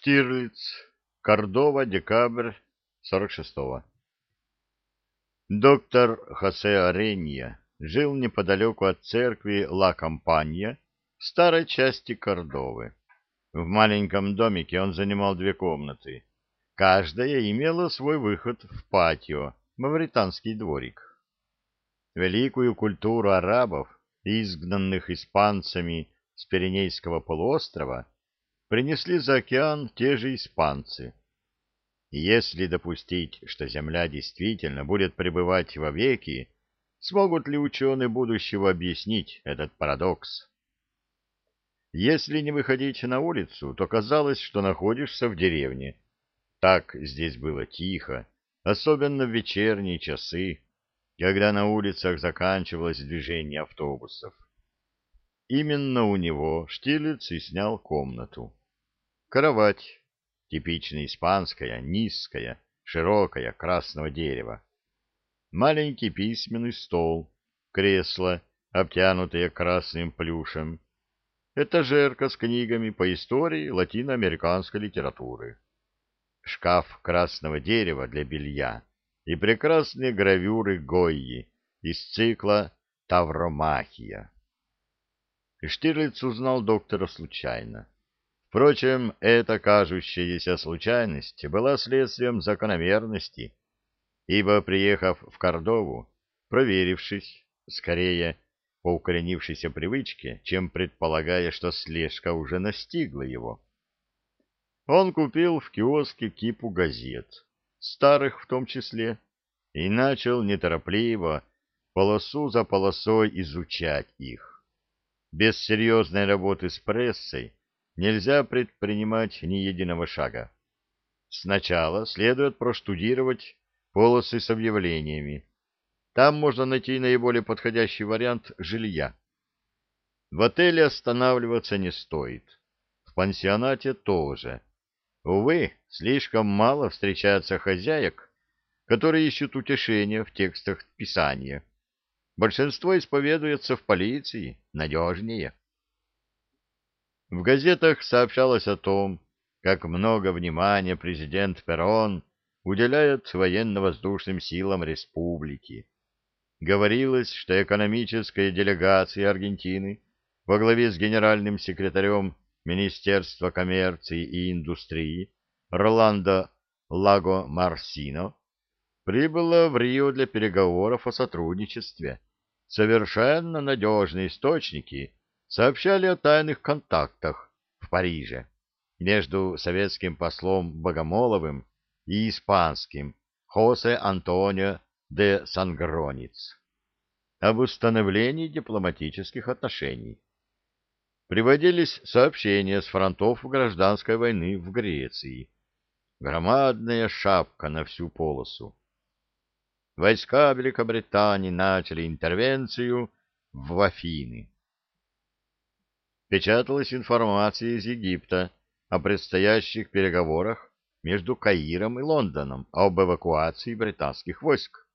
Штирлиц, Кордова, декабрь 46-го. Доктор Хосе Аренья жил неподалеку от церкви Ла Кампанья в старой части Кордовы. В маленьком домике он занимал две комнаты. Каждая имела свой выход в патио, мавританский дворик. Великую культуру арабов, изгнанных испанцами с Пиренейского полуострова, принесли за океан те же испанцы. Если допустить, что Земля действительно будет пребывать вовеки, смогут ли ученые будущего объяснить этот парадокс? Если не выходить на улицу, то казалось, что находишься в деревне. Так здесь было тихо, особенно в вечерние часы, когда на улицах заканчивалось движение автобусов. Именно у него Штирлиц и снял комнату. Кровать, типично испанская, низкая, широкая, красного дерева. Маленький письменный стол, кресло, обтянутое красным плюшем. Этажерка с книгами по истории латиноамериканской литературы. Шкаф красного дерева для белья и прекрасные гравюры Гойи из цикла «Тавромахия». Штирлиц узнал доктора случайно. Впрочем, эта кажущаяся случайность была следствием закономерности, ибо, приехав в Кордову, проверившись, скорее по укоренившейся привычке, чем предполагая, что слежка уже настигла его, он купил в киоске кипу газет, старых в том числе, и начал неторопливо, полосу за полосой изучать их. Без серьезной работы с прессой нельзя предпринимать ни единого шага. Сначала следует проштудировать полосы с объявлениями. Там можно найти наиболее подходящий вариант жилья. В отеле останавливаться не стоит. В пансионате тоже. Увы, слишком мало встречается хозяек, которые ищут утешения в текстах Писания. Большинство исповедуется в полиции, надежнее. В газетах сообщалось о том, как много внимания президент Перрон уделяет военно-воздушным силам республики. Говорилось, что экономическая делегация Аргентины во главе с генеральным секретарем Министерства коммерции и индустрии Роландо Лаго Марсино прибыла в Рио для переговоров о сотрудничестве. Совершенно надежные источники сообщали о тайных контактах в Париже между советским послом Богомоловым и испанским Хосе Антонио де Сангрониц об установлении дипломатических отношений. Приводились сообщения с фронтов гражданской войны в Греции. Громадная шапка на всю полосу. Войска Великобритании начали интервенцию в Афины печаталась информация из Египта о предстоящих переговорах между Каиром и Лондоном об эвакуации британских войск.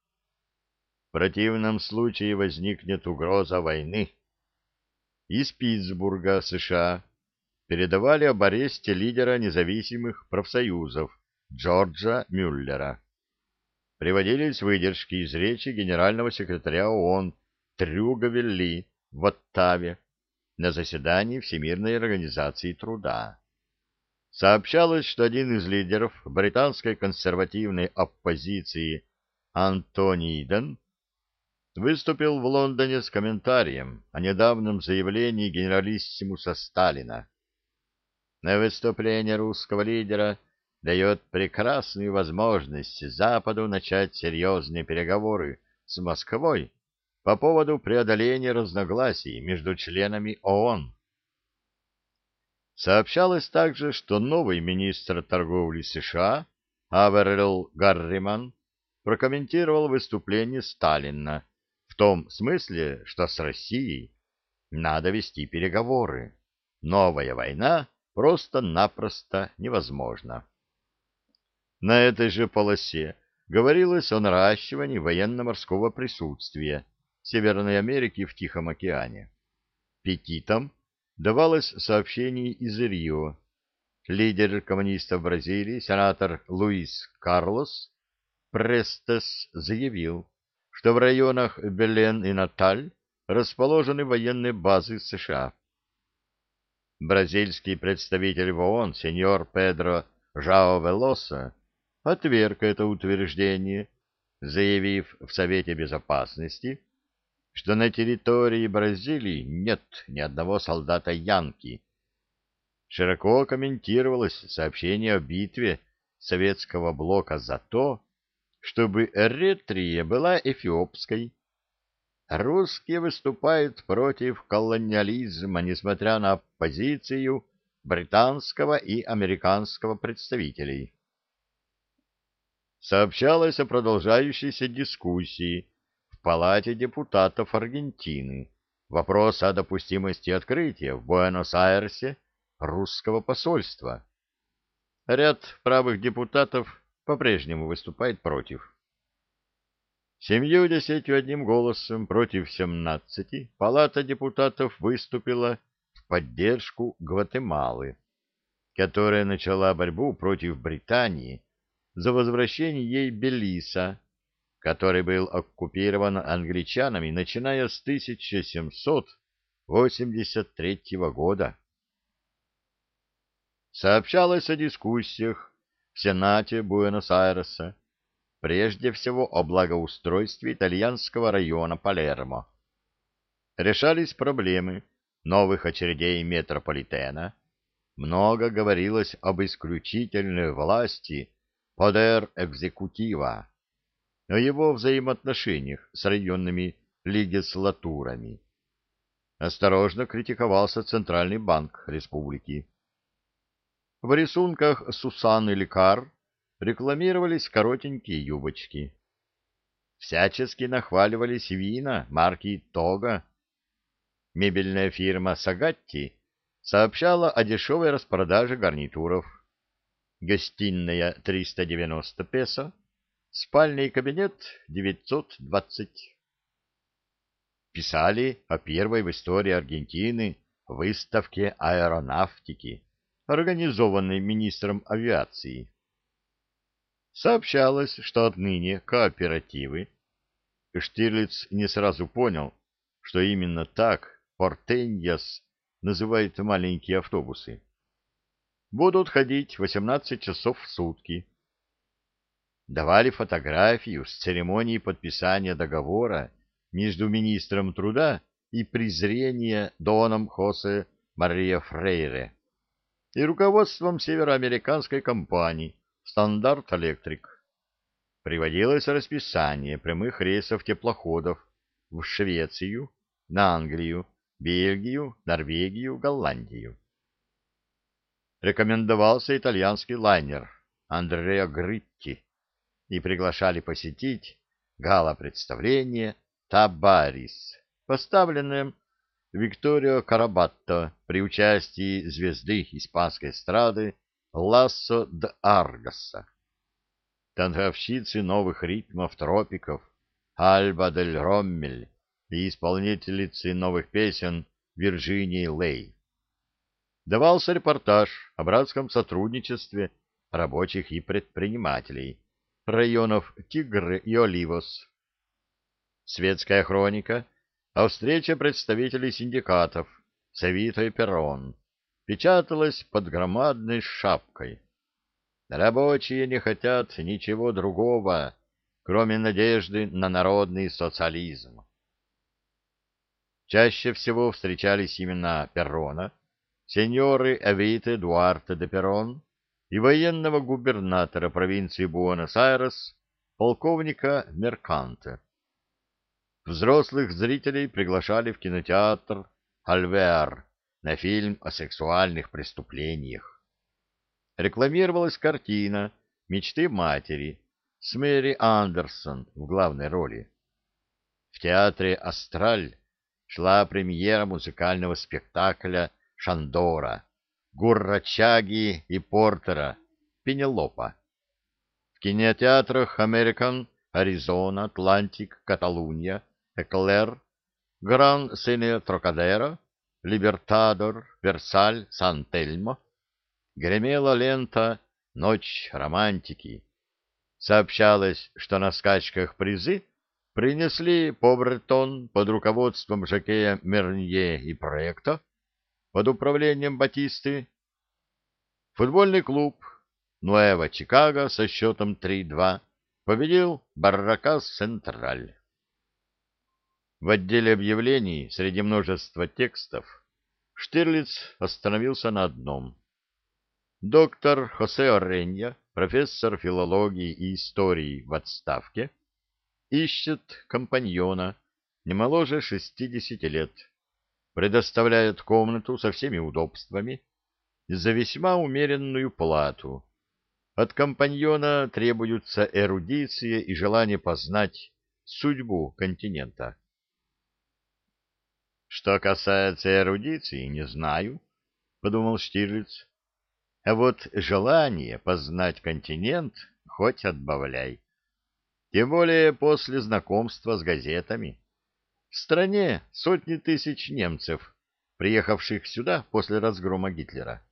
В противном случае возникнет угроза войны. Из Питтсбурга, США, передавали об аресте лидера независимых профсоюзов Джорджа Мюллера. Приводились выдержки из речи генерального секретаря ООН Трюгавелли в Оттаве на заседании Всемирной организации труда. Сообщалось, что один из лидеров британской консервативной оппозиции Антони Иден выступил в Лондоне с комментарием о недавнем заявлении генералиссимуса Сталина. На выступление русского лидера дает прекрасную возможность Западу начать серьезные переговоры с Москвой по поводу преодоления разногласий между членами ООН. Сообщалось также, что новый министр торговли США Аверилл Гарриман прокомментировал выступление Сталина в том смысле, что с Россией надо вести переговоры. Новая война просто-напросто невозможна. На этой же полосе говорилось о наращивании военно-морского присутствия Северной Америки в Тихом океане. Петитам давалось сообщение из Рио. лидер коммунистов Бразилии, сенатор Луис Карлос Престес заявил, что в районах Белен и Наталь расположены военные базы США. Бразильский представитель в ООН, сеньор Педро Жао Велоса, отверг это утверждение, заявив в Совете Безопасности, что на территории Бразилии нет ни одного солдата Янки. Широко комментировалось сообщение о битве советского блока за то, чтобы Эритрия была эфиопской. Русские выступают против колониализма, несмотря на позицию британского и американского представителей. Сообщалось о продолжающейся дискуссии Палате депутатов Аргентины вопрос о допустимости открытия в Буэнос-Айресе русского посольства. Ряд правых депутатов по-прежнему выступает против. Семью десятью одним голосом против семнадцати Палата депутатов выступила в поддержку Гватемалы, которая начала борьбу против Британии за возвращение ей Белиса который был оккупирован англичанами, начиная с 1783 года. Сообщалось о дискуссиях в Сенате Буэнос-Айреса, прежде всего о благоустройстве итальянского района Палермо. Решались проблемы новых очередей метрополитена, много говорилось об исключительной власти подер экзекутива о его взаимоотношениях с районными легислатурами. Осторожно критиковался Центральный банк республики. В рисунках Сусанны Лекар рекламировались коротенькие юбочки. Всячески нахваливались вина марки Тога. Мебельная фирма Сагатти сообщала о дешевой распродаже гарнитуров. Гостиная 390 песо, Спальный кабинет 920. Писали о первой в истории Аргентины выставке аэронавтики, организованной министром авиации. Сообщалось, что отныне кооперативы, Штирлиц не сразу понял, что именно так Портеньяс называет маленькие автобусы, будут ходить 18 часов в сутки давали фотографию с церемонии подписания договора между министром труда и презрения Доном Хосе Мария Фрейре и руководством североамериканской компании «Стандарт Электрик». Приводилось расписание прямых рейсов теплоходов в Швецию, на Англию, Бельгию, Норвегию, Голландию. Рекомендовался итальянский лайнер Андреа Гритти, и приглашали посетить гала-представление «Табарис», поставленное Викторио Карабатто при участии звезды испанской эстрады Лассо д Аргаса, танцовщицы новых ритмов тропиков Альба дель Роммель и исполнительницы новых песен Вирджинии Лей. Давался репортаж о братском сотрудничестве рабочих и предпринимателей, районов Тигры и Оливос. Светская хроника о встрече представителей синдикатов Савито и Перрон печаталась под громадной шапкой. Рабочие не хотят ничего другого, кроме надежды на народный социализм. Чаще всего встречались имена Перрона, сеньоры Авите Дуарте де Перрон, и военного губернатора провинции Буэнос-Айрес, полковника Мерканте. Взрослых зрителей приглашали в кинотеатр «Альвер» на фильм о сексуальных преступлениях. Рекламировалась картина «Мечты матери» с Мэри Андерсон в главной роли. В театре «Астраль» шла премьера музыкального спектакля «Шандора» Гуррачаги и Портера, Пенелопа. В кинотеатрах Американ, Аризона, Атлантик, Каталуния, Эклер, Гран Сене Трокадеро, Либертадор, Версаль, Сан-Тельмо, гремела лента «Ночь романтики». Сообщалось, что на скачках призы принесли Побретон под руководством Жакея Мернье и проекта под управлением Батисты. Футбольный клуб Нуэва Чикаго со счетом 3-2 победил Барракас Централь. В отделе объявлений среди множества текстов Штирлиц остановился на одном. Доктор Хосе Оренья, профессор филологии и истории в отставке, ищет компаньона не моложе 60 лет, предоставляет комнату со всеми удобствами за весьма умеренную плату. От компаньона требуются эрудиция и желание познать судьбу континента. Что касается эрудиции, не знаю, — подумал Штирлиц. А вот желание познать континент хоть отбавляй. Тем более после знакомства с газетами. В стране сотни тысяч немцев, приехавших сюда после разгрома Гитлера.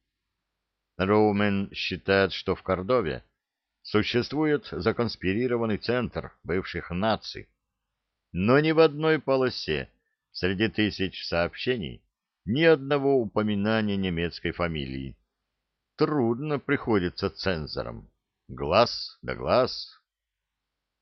Роумен считает, что в Кордове существует законспирированный центр бывших наций, но ни в одной полосе Среди тысяч сообщений ни одного упоминания немецкой фамилии. Трудно приходится цензорам. Глаз да глаз.